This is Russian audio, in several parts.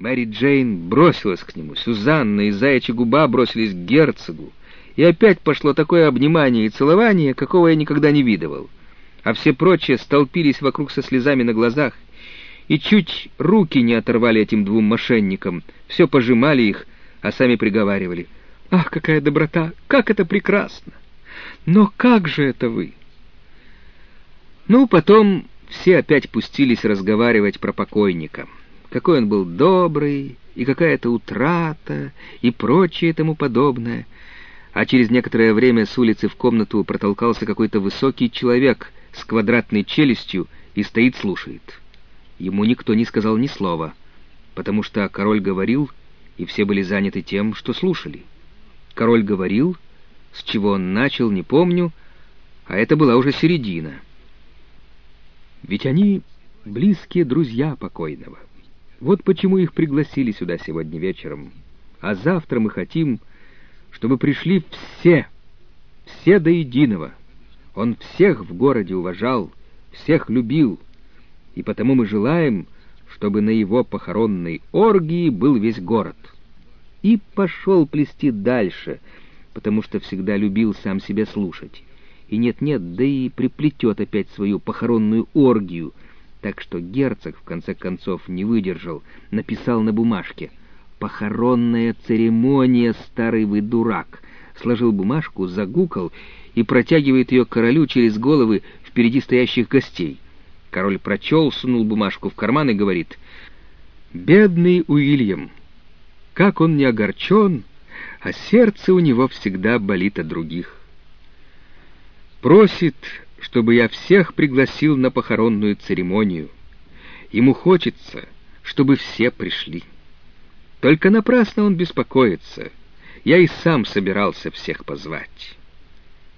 Мэри Джейн бросилась к нему, Сюзанна и Заячья губа бросились к герцогу, и опять пошло такое обнимание и целование, какого я никогда не видывал. А все прочие столпились вокруг со слезами на глазах, и чуть руки не оторвали этим двум мошенникам, все пожимали их, а сами приговаривали. «Ах, какая доброта! Как это прекрасно! Но как же это вы?» Ну, потом все опять пустились разговаривать про покойника какой он был добрый, и какая то утрата, и прочее тому подобное. А через некоторое время с улицы в комнату протолкался какой-то высокий человек с квадратной челюстью и стоит слушает. Ему никто не сказал ни слова, потому что король говорил, и все были заняты тем, что слушали. Король говорил, с чего он начал, не помню, а это была уже середина. Ведь они близкие друзья покойного. Вот почему их пригласили сюда сегодня вечером. А завтра мы хотим, чтобы пришли все, все до единого. Он всех в городе уважал, всех любил, и потому мы желаем, чтобы на его похоронной оргии был весь город. И пошел плести дальше, потому что всегда любил сам себя слушать. И нет-нет, да и приплетет опять свою похоронную оргию — так что герцог, в конце концов, не выдержал, написал на бумажке «Похоронная церемония, старый вы дурак», сложил бумажку, загукал и протягивает ее королю через головы впереди стоящих гостей. Король прочел, сунул бумажку в карман и говорит «Бедный Уильям, как он не огорчен, а сердце у него всегда болит о других». Просит чтобы я всех пригласил на похоронную церемонию. Ему хочется, чтобы все пришли. Только напрасно он беспокоится. Я и сам собирался всех позвать.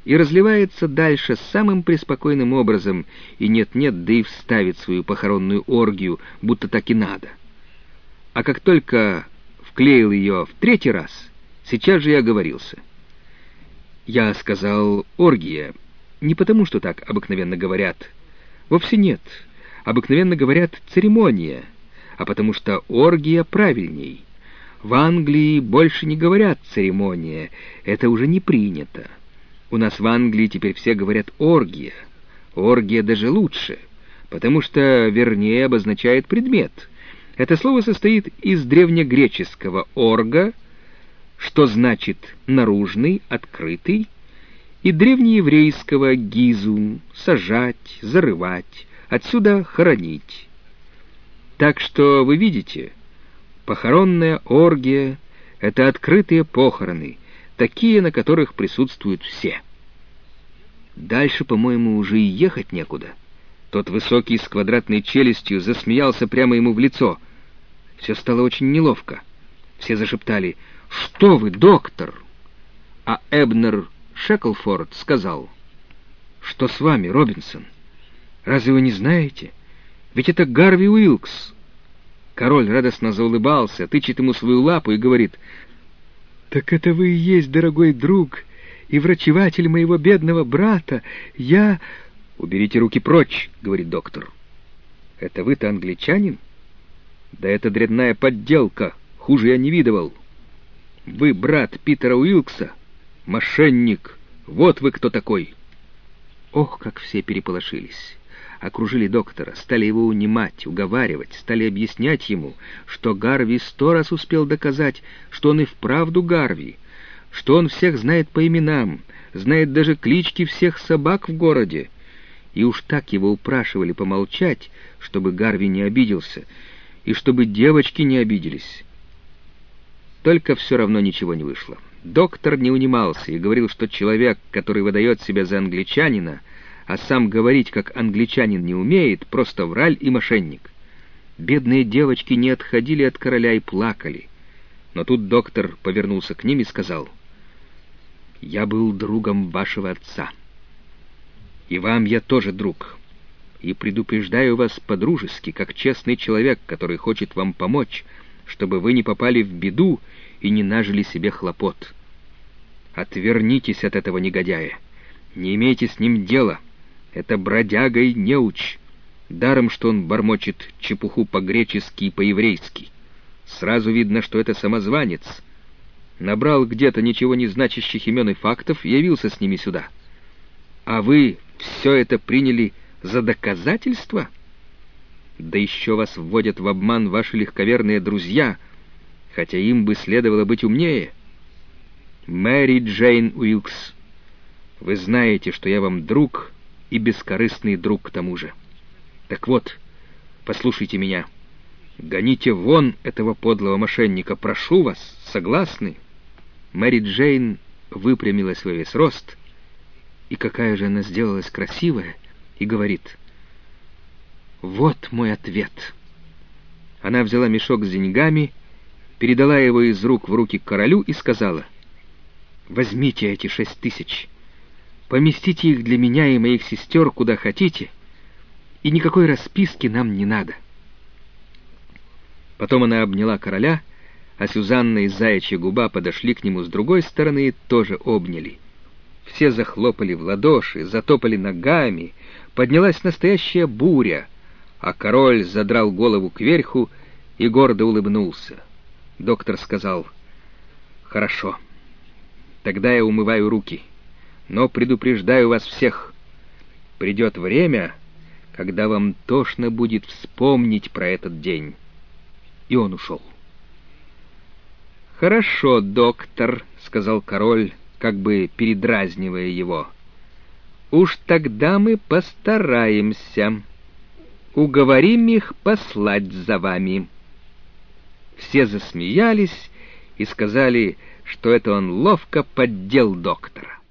И разливается дальше самым преспокойным образом, и нет-нет, да и вставит свою похоронную оргию, будто так и надо. А как только вклеил ее в третий раз, сейчас же я оговорился. Я сказал «оргия», не потому, что так обыкновенно говорят. Вовсе нет. Обыкновенно говорят «церемония», а потому что оргия правильней. В Англии больше не говорят «церемония», это уже не принято. У нас в Англии теперь все говорят «оргия». Оргия даже лучше, потому что вернее обозначает предмет. Это слово состоит из древнегреческого «орга», что значит «наружный», «открытый», и древнееврейского гизум — сажать, зарывать, отсюда хоронить. Так что вы видите, похоронная оргия — это открытые похороны, такие, на которых присутствуют все. Дальше, по-моему, уже и ехать некуда. Тот высокий с квадратной челюстью засмеялся прямо ему в лицо. Все стало очень неловко. Все зашептали «Что вы, доктор?» А Эбнер Шеклфорд сказал, «Что с вами, Робинсон? Разве вы не знаете? Ведь это Гарви Уилкс». Король радостно заулыбался, тычет ему свою лапу и говорит, «Так это вы и есть, дорогой друг, и врачеватель моего бедного брата. Я...» «Уберите руки прочь», — говорит доктор. «Это вы-то англичанин?» «Да это дрянная подделка, хуже я не видывал. Вы брат Питера Уилкса?» Мошенник! Вот вы кто такой!» Ох, как все переполошились! Окружили доктора, стали его унимать, уговаривать, стали объяснять ему, что Гарви сто раз успел доказать, что он и вправду Гарви, что он всех знает по именам, знает даже клички всех собак в городе. И уж так его упрашивали помолчать, чтобы Гарви не обиделся, и чтобы девочки не обиделись. Только все равно ничего не вышло. Доктор не унимался и говорил, что человек, который выдает себя за англичанина, а сам говорить как англичанин не умеет, просто враль и мошенник. Бедные девочки не отходили от короля и плакали. Но тут доктор повернулся к ним и сказал, «Я был другом вашего отца. И вам я тоже друг. И предупреждаю вас по-дружески, как честный человек, который хочет вам помочь, чтобы вы не попали в беду и не нажили себе хлопот. Отвернитесь от этого негодяя. Не имейте с ним дела. Это бродяга и неуч. Даром, что он бормочет чепуху по-гречески и по-еврейски. Сразу видно, что это самозванец. Набрал где-то ничего не значащих имен и фактов и явился с ними сюда. А вы все это приняли за доказательство? Да еще вас вводят в обман ваши легковерные друзья, хотя им бы следовало быть умнее. Мэри Джейн Уилкс, вы знаете, что я вам друг и бескорыстный друг к тому же. Так вот, послушайте меня. Гоните вон этого подлого мошенника, прошу вас, согласны?» Мэри Джейн выпрямилась во весь рост, и какая же она сделалась красивая, и говорит, «Вот мой ответ». Она взяла мешок с деньгами, передала его из рук в руки королю и сказала, «Возьмите эти шесть тысяч, поместите их для меня и моих сестер куда хотите, и никакой расписки нам не надо». Потом она обняла короля, а Сюзанна и Заячья губа подошли к нему с другой стороны и тоже обняли. Все захлопали в ладоши, затопали ногами, поднялась настоящая буря, а король задрал голову кверху и гордо улыбнулся. Доктор сказал, «Хорошо, тогда я умываю руки, но предупреждаю вас всех, придет время, когда вам тошно будет вспомнить про этот день» и он ушел. «Хорошо, доктор», — сказал король, как бы передразнивая его. «Уж тогда мы постараемся. Уговорим их послать за вами». Все засмеялись и сказали, что это он ловко поддел доктора.